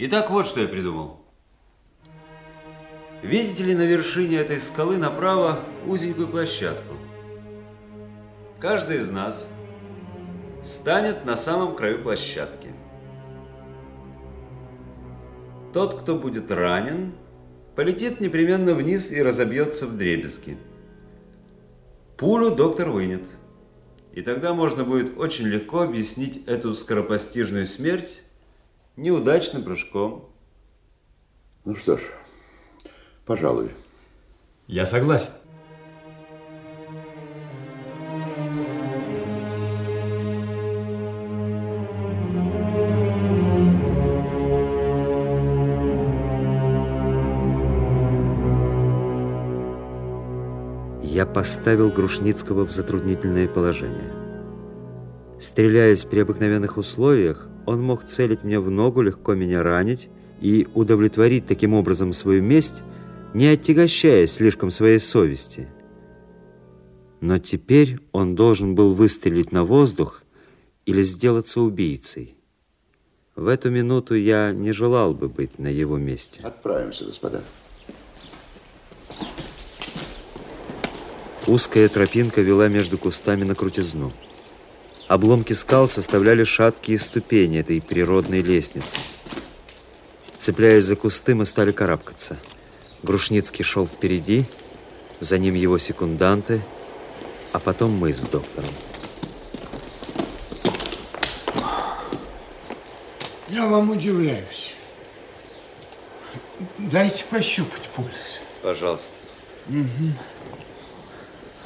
Итак, вот что я придумал. Видите ли на вершине этой скалы направо узенькую площадку? Каждый из нас станет на самом краю площадки. Тот, кто будет ранен, полетит непременно вниз и разобьется в дребезги. Пулю доктор вынет. И тогда можно будет очень легко объяснить эту скоропостижную смерть неудачным прыжком. Ну что ж, пожалуй. Я согласен. Я поставил Грушницкого в затруднительное положение. Стреляясь при обыкновенных условиях, он мог целить мне в ногу, легко меня ранить и удовлетворить таким образом свою месть, не отягощая слишком своей совести. Но теперь он должен был выстрелить на воздух или сделаться убийцей. В эту минуту я не желал бы быть на его месте. Отправимся, господа. Узкая тропинка вела между кустами на крутизну. Обломки скал составляли шаткие ступени этой природной лестницы. Цепляясь за кусты, мы стали карабкаться. Грушницкий шел впереди, за ним его секунданты, а потом мы с доктором. Я вам удивляюсь. Дайте пощупать пульс. Пожалуйста. Угу.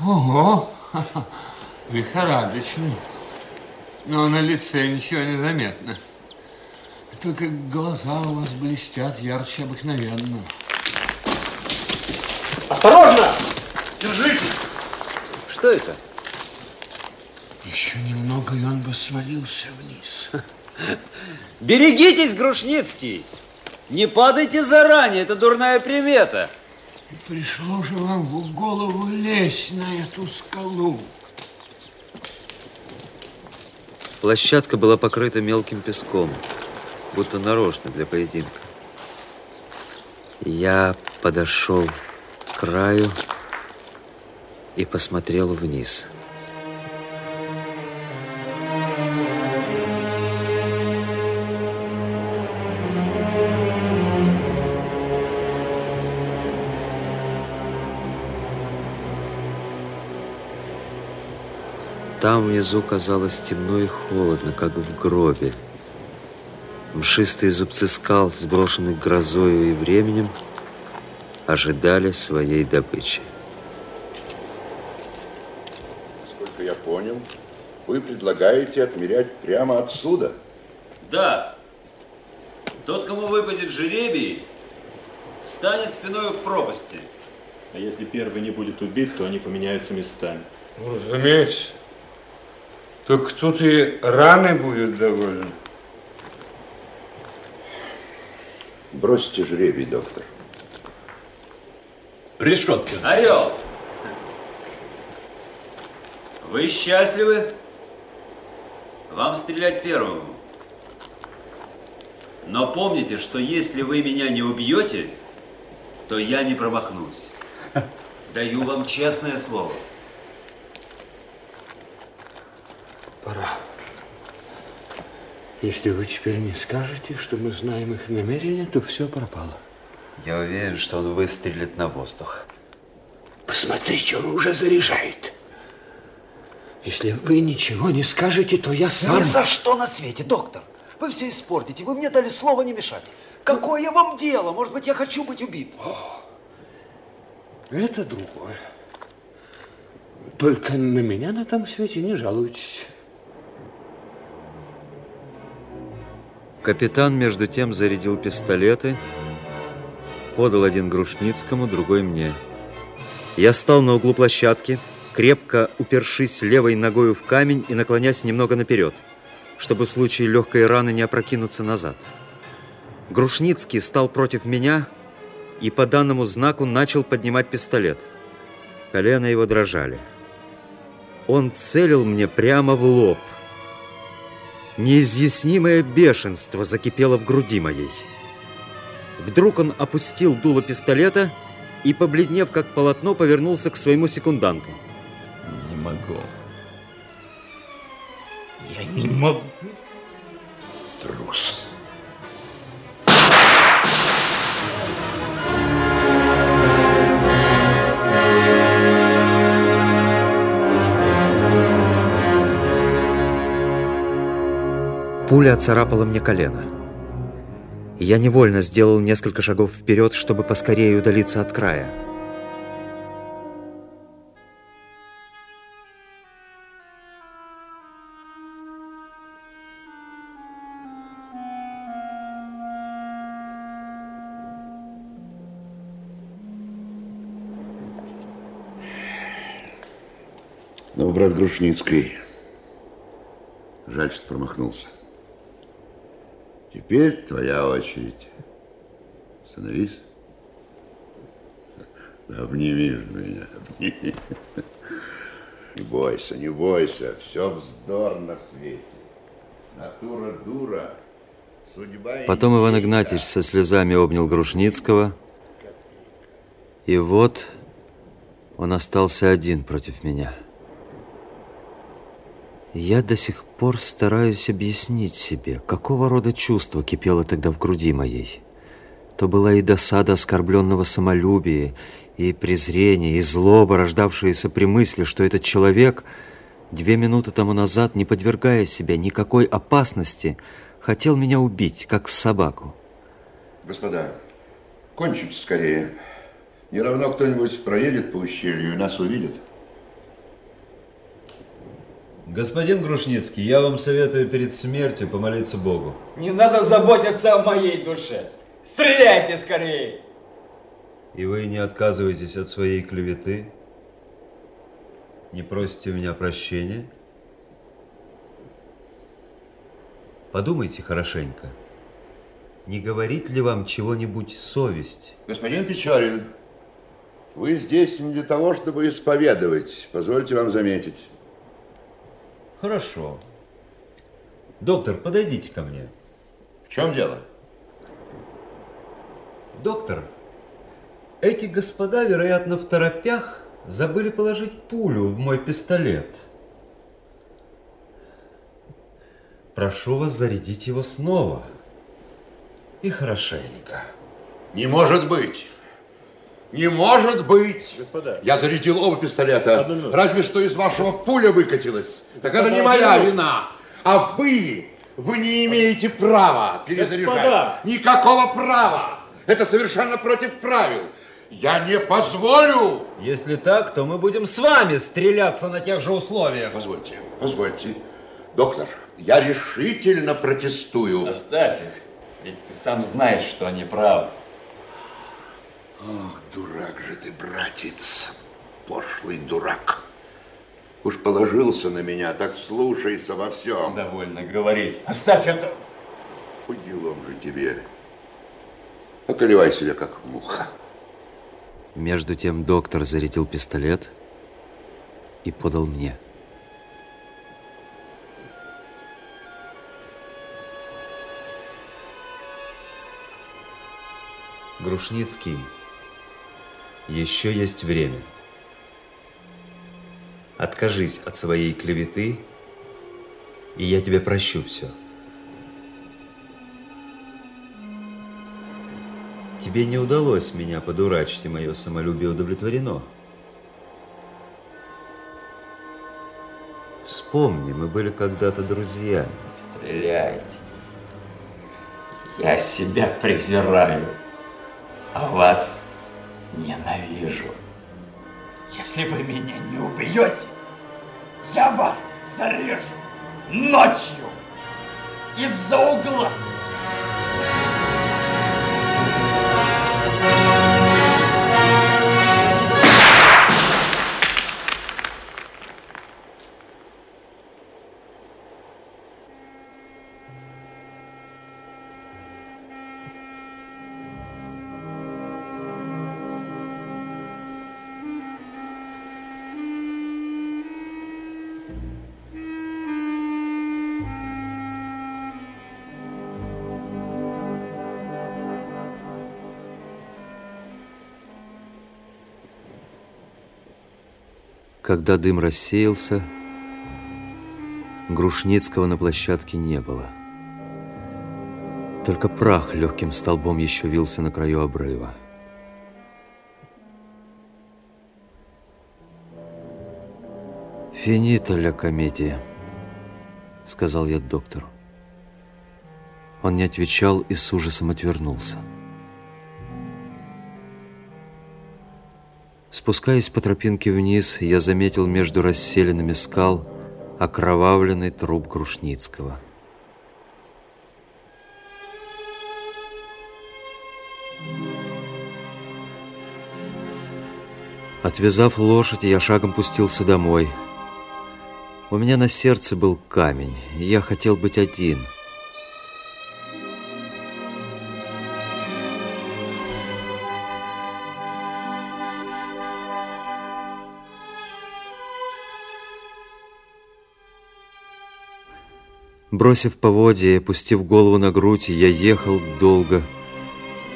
Ого, лихорадочный. Но на лице ничего не заметно. Только глаза у вас блестят ярче обыкновенного. Осторожно! Держите! Что это? Еще немного, и он бы свалился вниз. Берегитесь, Грушницкий! Не падайте заранее, это дурная примета. И пришло же вам в голову лезть на эту скалу. Площадка была покрыта мелким песком, будто нарочно для поединка. Я подошел к краю и посмотрел вниз. Там внизу казалось темно и холодно, как в гробе. Мшистые зубцы скал, сброшенных грозою и временем, ожидали своей добычи. Насколько я понял, вы предлагаете отмерять прямо отсюда? Да. Тот, кому выпадет жеребий, встанет спиной к пропасти. А если первый не будет убит, то они поменяются местами. Ну, разумеется. Так тут и раны будет доволен. Бросьте жребий, доктор. Решетка. Орел! Вы счастливы? Вам стрелять первому. Но помните, что если вы меня не убьете, то я не промахнусь. Даю вам честное слово. Пора. Если вы теперь не скажете, что мы знаем их намерения, то все пропало. Я уверен, что он выстрелит на воздух. Посмотрите, он уже заряжает. Если вы ничего не скажете, то я сам... Ни за что на свете, доктор. Вы все испортите. Вы мне дали слово не мешать. Какое вам дело? Может быть, я хочу быть убит? Это другое. Только на меня на том свете не жалуйтесь. Капитан, между тем, зарядил пистолеты, подал один Грушницкому, другой мне. Я стал на углу площадки, крепко упершись левой ногою в камень и наклонясь немного наперед, чтобы в случае легкой раны не опрокинуться назад. Грушницкий стал против меня и по данному знаку начал поднимать пистолет. Колено его дрожали. Он целил мне прямо в лоб – Неизъяснимое бешенство закипело в груди моей. Вдруг он опустил дуло пистолета и, побледнев как полотно, повернулся к своему секунданту. Не могу. Я не могу. Трус. Пуля оцарапала мне колено. Я невольно сделал несколько шагов вперед, чтобы поскорее удалиться от края. Ну, брат Грушницкий, жаль, что промахнулся. Теперь твоя очередь. Становись. Обними меня, обними. Не бойся, не бойся, все вздор на свете. Натура дура, судьба... Потом Иван. Игнатьевич со слезами обнял Грушницкого. И вот он остался один против меня. Я до сих пор стараюсь объяснить себе, какого рода чувство кипело тогда в груди моей. То была и досада оскорбленного самолюбия, и презрение, и злоба, рождавшиеся при мысли, что этот человек, две минуты тому назад, не подвергая себя никакой опасности, хотел меня убить, как собаку. Господа, кончимся скорее. Не равно кто-нибудь проедет по ущелью и нас увидит. Господин Грушницкий, я вам советую перед смертью помолиться Богу. Не надо заботиться о моей душе. Стреляйте скорее! И вы не отказываетесь от своей клеветы? Не просите у меня прощения? Подумайте хорошенько. Не говорит ли вам чего-нибудь совесть? Господин Печорин, вы здесь не для того, чтобы исповедовать. Позвольте вам заметить. Хорошо. Доктор, подойдите ко мне. В чем дело? Доктор, эти господа, вероятно, в торопях забыли положить пулю в мой пистолет. Прошу вас зарядить его снова. И хорошенько. Не может быть. Не может быть. Господа. Я зарядил оба пистолета. Разве что из вашего пуля выкатилась. Так это не Господа, моя вина. А вы, вы не имеете права перезаряжать. Господа. Никакого права. Это совершенно против правил. Я не позволю. Если так, то мы будем с вами стреляться на тех же условиях. Позвольте, позвольте. Доктор, я решительно протестую. Оставь их, ведь ты сам знаешь, что они правы. Ох, дурак же ты, братец, пошлый дурак. Уж положился на меня, так слушайся во всем. Довольно говорить. Оставь это. По делам же тебе. Околевай себя, как муха. Между тем доктор зарядил пистолет и подал мне. Грушницкий, еще есть время. Откажись от своей клеветы, и я тебе прощу все. Тебе не удалось меня подурачить, и мое самолюбие удовлетворено. Вспомни, мы были когда-то друзьями. Стреляйте. Я себя презираю, а вас ненавижу. Если вы меня не убьете, я вас зарежу ночью из-за угла. Когда дым рассеялся, Грушницкого на площадке не было. Только прах легким столбом еще вился на краю обрыва. «Финита ля комедия», — сказал я доктору. Он не отвечал и с ужасом отвернулся. Спускаясь по тропинке вниз, я заметил между расселенными скал окровавленный труп Грушницкого. Отвязав лошадь, я шагом пустился домой. У меня на сердце был камень, и я хотел быть один — Бросив поводья и опустив голову на грудь, я ехал долго.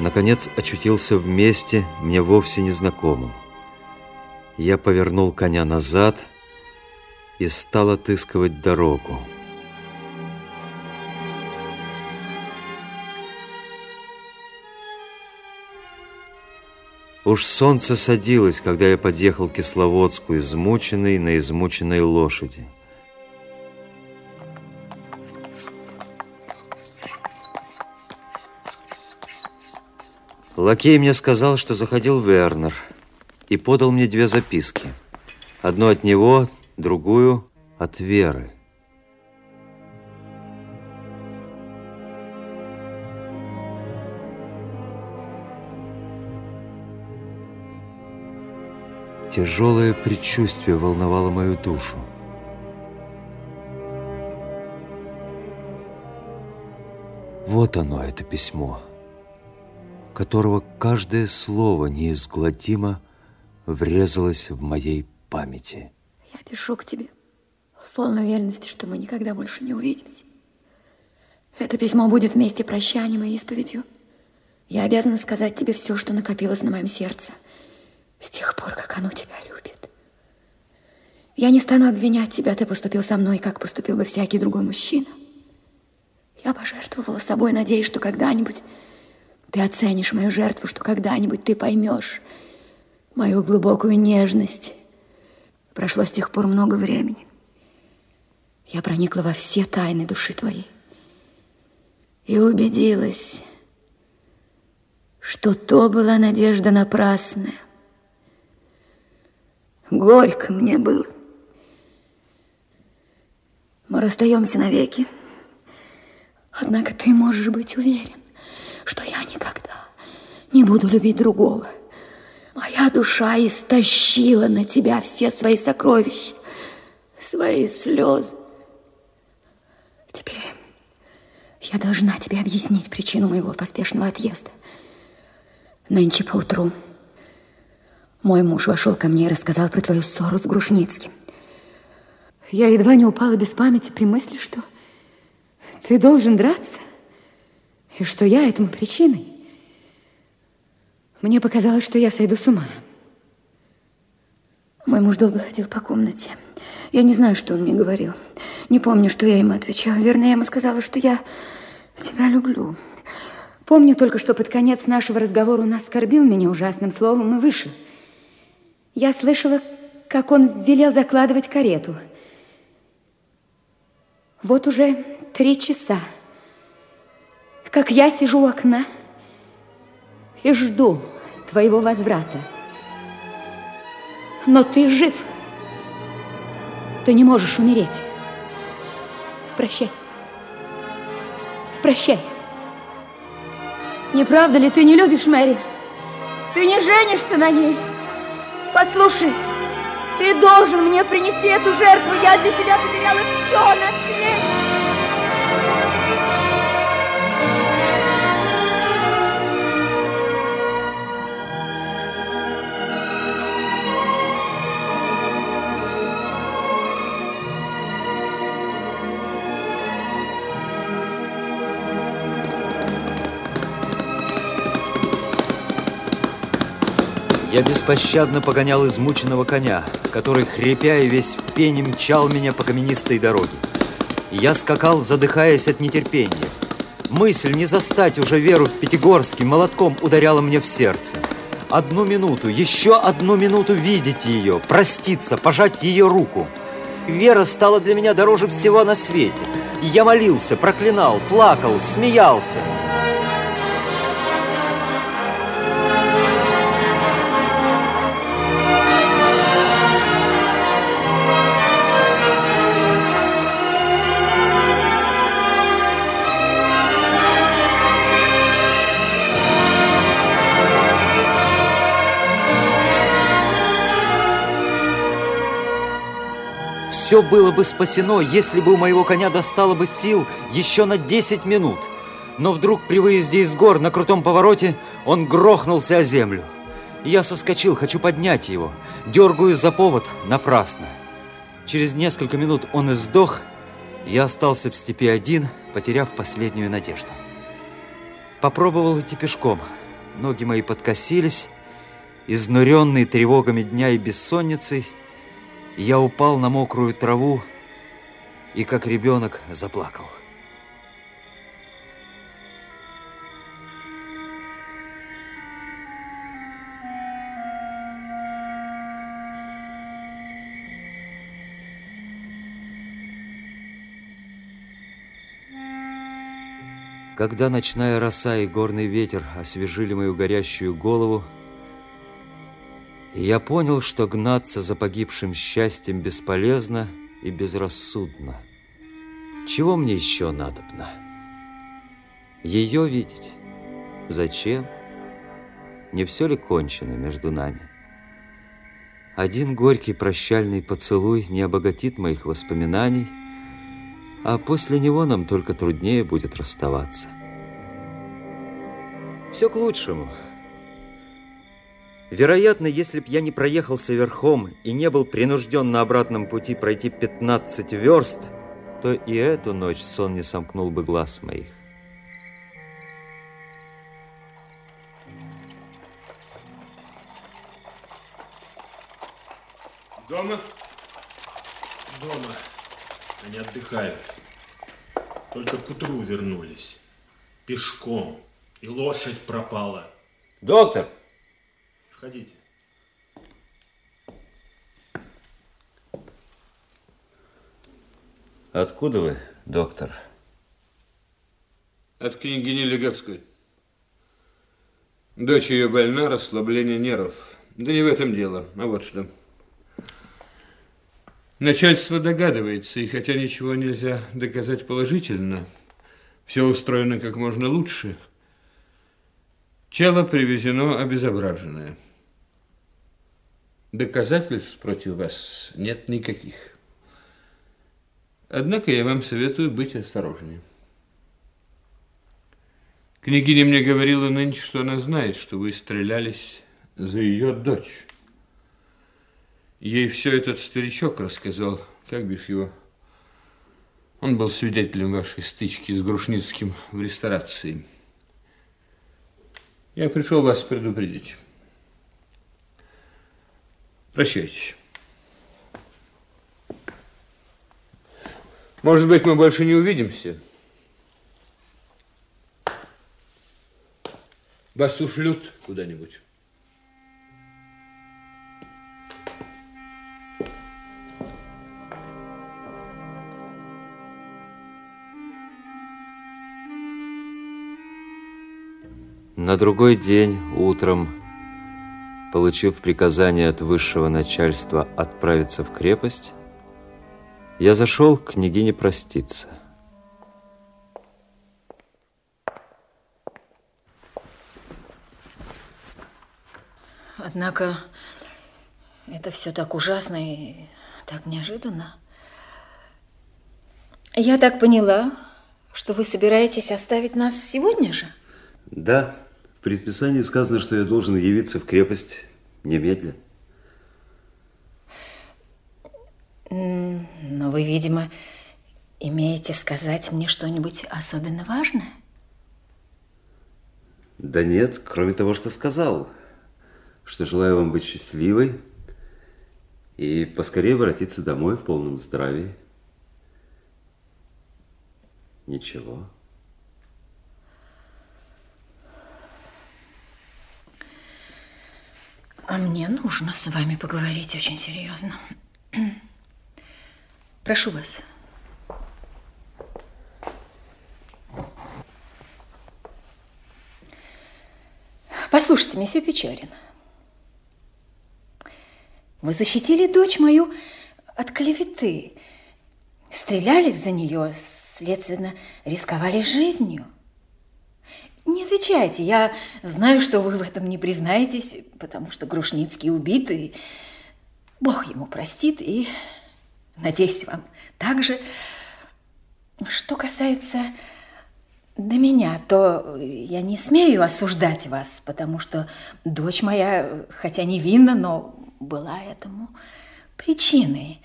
Наконец очутился в месте, мне вовсе незнакомом. Я повернул коня назад и стал отыскивать дорогу. Уж солнце садилось, когда я подъехал к Кисловодску, измученный на измученной лошади. Лакей мне сказал, что заходил Вернер и подал мне две записки. Одну от него, другую от Веры. Тяжелое предчувствие волновало мою душу. Вот оно, это письмо которого каждое слово неизгладимо врезалось в моей памяти. Я пишу к тебе в полной уверенности, что мы никогда больше не увидимся. Это письмо будет вместе прощанием и исповедью. Я обязана сказать тебе все, что накопилось на моем сердце с тех пор, как оно тебя любит. Я не стану обвинять тебя, ты поступил со мной, как поступил бы всякий другой мужчина. Я пожертвовала собой, надеясь, что когда-нибудь ты оценишь мою жертву, что когда-нибудь ты поймешь мою глубокую нежность. Прошло с тех пор много времени. Я проникла во все тайны души твоей и убедилась, что то была надежда напрасная. Горько мне было. Мы расстаемся навеки. Однако ты можешь быть уверен, что я никогда не буду любить другого. Моя душа истощила на тебя все свои сокровища, свои слезы. Теперь я должна тебе объяснить причину моего поспешного отъезда. Нынче поутру мой муж вошел ко мне и рассказал про твою ссору с Грушницким. Я едва не упала без памяти при мысли, что ты должен драться. И что я этому причиной? Мне показалось, что я сойду с ума. Мой муж долго ходил по комнате. Я не знаю, что он мне говорил. Не помню, что я ему отвечала. Верно, я ему сказала, что я тебя люблю. Помню только, что под конец нашего разговора он оскорбил меня ужасным словом и вышел. Я слышала, как он велел закладывать карету. Вот уже три часа как я сижу у окна и жду твоего возврата. Но ты жив. Ты не можешь умереть. Прощай. Прощай. Не правда ли ты не любишь Мэри? Ты не женишься на ней? Послушай, ты должен мне принести эту жертву. Я для тебя потеряла все на свете. Я беспощадно погонял измученного коня, который, хрипя и весь в пене, мчал меня по каменистой дороге. Я скакал, задыхаясь от нетерпения. Мысль не застать уже Веру в Пятигорске молотком ударяла мне в сердце. Одну минуту, еще одну минуту видеть ее, проститься, пожать ее руку. Вера стала для меня дороже всего на свете. Я молился, проклинал, плакал, смеялся. Все было бы спасено, если бы у моего коня достало бы сил еще на 10 минут. Но вдруг при выезде из гор на крутом повороте он грохнулся о землю. Я соскочил, хочу поднять его. Дергаю за повод напрасно. Через несколько минут он и сдох. Я остался в степи один, потеряв последнюю надежду. Попробовал идти пешком. Ноги мои подкосились. Изнуренный тревогами дня и бессонницей, я упал на мокрую траву и, как ребенок, заплакал. Когда ночная роса и горный ветер освежили мою горящую голову, я понял, что гнаться за погибшим счастьем бесполезно и безрассудно. Чего мне еще надобно? Ее видеть? Зачем? Не все ли кончено между нами? Один горький прощальный поцелуй не обогатит моих воспоминаний, а после него нам только труднее будет расставаться. Все к лучшему. Вероятно, если б я не проехался верхом и не был принужден на обратном пути пройти 15 верст, то и эту ночь сон не сомкнул бы глаз моих. Дома? Дома. Они отдыхают. Только к утру вернулись. Пешком. И лошадь пропала. Доктор! Входите. Откуда вы, доктор? От княгини Легавской. Дочь ее больна, расслабление нервов. Да не в этом дело, а вот что. Начальство догадывается, и хотя ничего нельзя доказать положительно, все устроено как можно лучше. Тело привезено обезображенное. Доказательств против вас нет никаких. Однако я вам советую быть осторожнее. Княгиня мне говорила нынче, что она знает, что вы стрелялись за ее дочь. Ей все этот старичок рассказал, как бишь его. Он был свидетелем вашей стычки с Грушницким в ресторации. Я пришел вас предупредить. Прощайтесь. Может быть, мы больше не увидимся? Вас ушлют куда-нибудь? На другой день утром, получив приказание от высшего начальства отправиться в крепость, я зашел к княгине проститься. Однако это все так ужасно и так неожиданно. Я так поняла, что вы собираетесь оставить нас сегодня же? Да, в предписании сказано, что я должен явиться в крепость немедленно. Но вы, видимо, имеете сказать мне что-нибудь особенно важное? Да нет, кроме того, что сказал. что желаю вам быть счастливой и поскорее воротиться домой в полном здравии. Ничего. А мне нужно с вами поговорить очень серьезно. Прошу вас. Послушайте, месье Печорин. Вы защитили дочь мою от клеветы. Стрелялись за нее, следственно, рисковали жизнью. Не отвечайте, я знаю, что вы в этом не признаетесь, потому что Грушницкий убит, и Бог ему простит, и, надеюсь, вам также. Что касается до меня, то я не смею осуждать вас, потому что дочь моя, хотя невинна, но была этому причиной.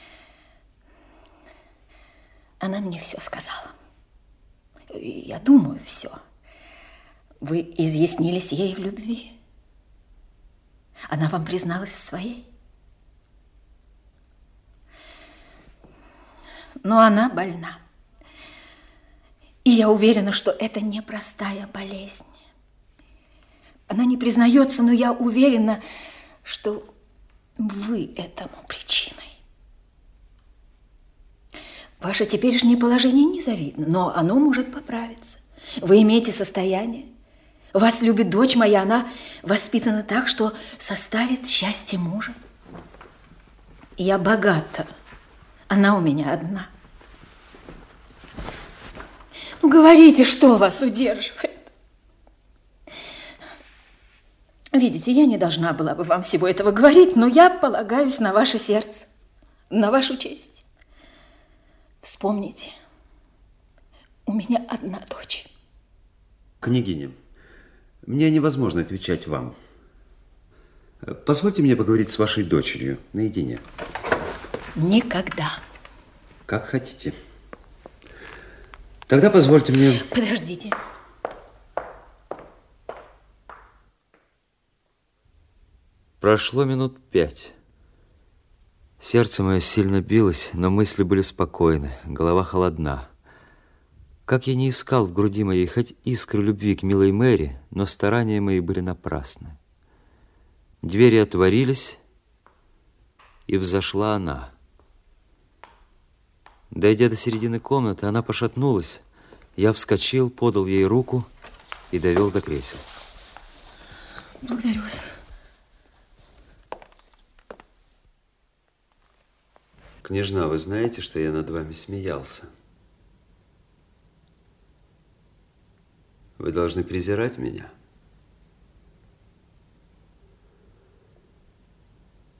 Она мне все сказала. Я думаю, все. Вы изъяснились ей в любви. Она вам призналась в своей. Но она больна. И я уверена, что это непростая болезнь. Она не признается, но я уверена, что вы этому причиной. Ваше теперешнее положение незавидно, но оно может поправиться. Вы имеете состояние. Вас любит дочь моя, она воспитана так, что составит счастье мужа. Я богата, она у меня одна. Ну, говорите, что вас удерживает? Видите, я не должна была бы вам всего этого говорить, но я полагаюсь на ваше сердце, на вашу честь. Вспомните, у меня одна дочь. Княгиня, мне невозможно отвечать вам. Позвольте мне поговорить с вашей дочерью наедине. Никогда. Как хотите. Тогда позвольте мне... Подождите. Прошло минут пять. Сердце мое сильно билось, но мысли были спокойны, голова холодна. Как я не искал в груди моей хоть искры любви к милой Мэри, но старания мои были напрасны. Двери отворились, и взошла она. Дойдя до середины комнаты, она пошатнулась. Я вскочил, подал ей руку и довел до кресел. Благодарю вас. Княжна, вы знаете, что я над вами смеялся? Вы должны презирать меня.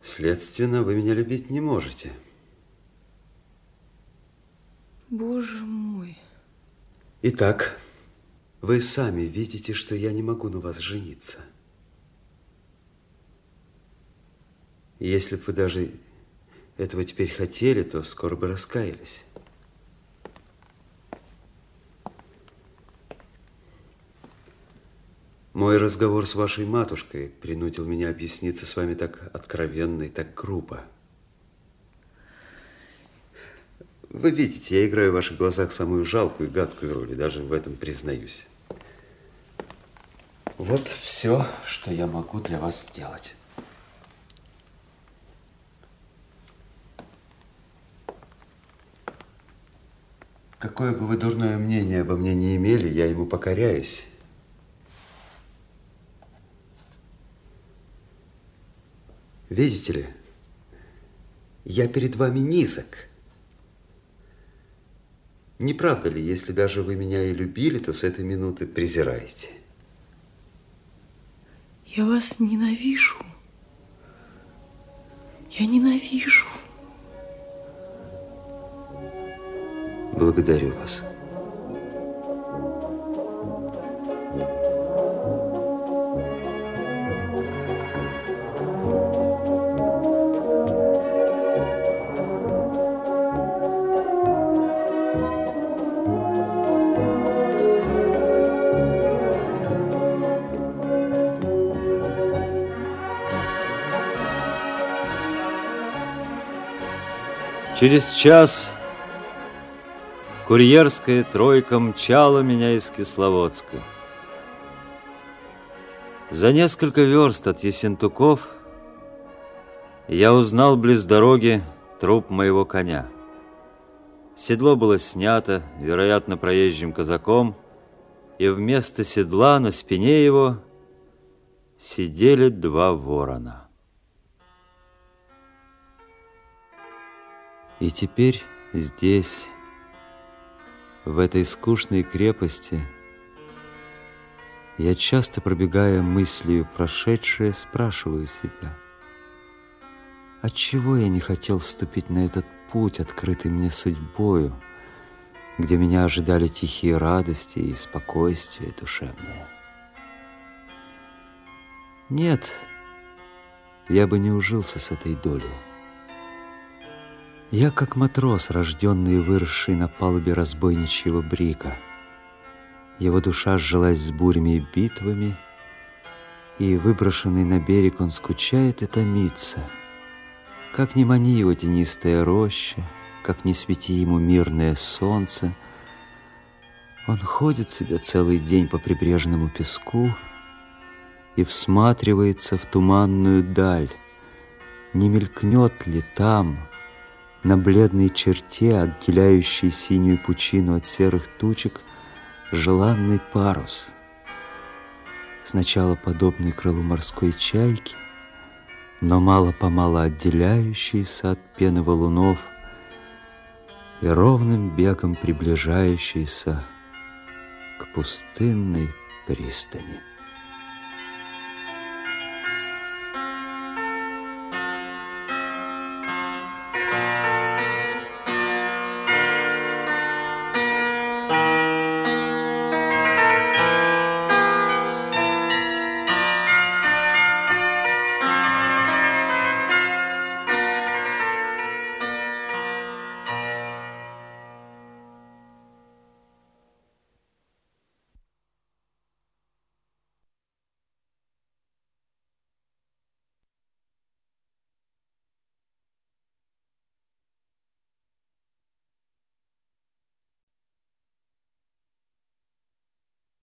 Следственно, вы меня любить не можете. Боже мой. Итак, вы сами видите, что я не могу на вас жениться. Если бы вы даже этого теперь хотели, то скоро бы раскаялись. Мой разговор с вашей матушкой принудил меня объясниться с вами так откровенно и так грубо. Вы видите, я играю в ваших глазах самую жалкую и гадкую роль, и даже в этом признаюсь. Вот все, что я могу для вас сделать. Какое бы вы дурное мнение обо мне не имели, я ему покоряюсь. Видите ли, я перед вами низок. Не правда ли, если даже вы меня и любили, то с этой минуты презираете? Я вас ненавижу. Я ненавижу. Благодарю вас. Через час курьерская тройка мчала меня из Кисловодска. За несколько верст от Есентуков я узнал близ дороги труп моего коня. Седло было снято, вероятно, проезжим казаком, и вместо седла на спине его сидели два ворона. И теперь здесь, в этой скучной крепости, я часто, пробегая мыслью прошедшее, спрашиваю себя, отчего я не хотел вступить на этот путь, открытый мне судьбою, где меня ожидали тихие радости и спокойствие душевное. Нет, я бы не ужился с этой долей. Я как матрос, рожденный и выросший на палубе разбойничьего брика. Его душа сжилась с бурями и битвами, и, выброшенный на берег, он скучает и томится. Как не мани его тенистая роща, как не свети ему мирное солнце, он ходит себе целый день по прибрежному песку и всматривается в туманную даль, не мелькнет ли там, на бледной черте, отделяющей синюю пучину от серых тучек, желанный парус. Сначала подобный крылу морской чайки, но мало-помалу отделяющийся от пены валунов и ровным бегом приближающийся к пустынной пристани.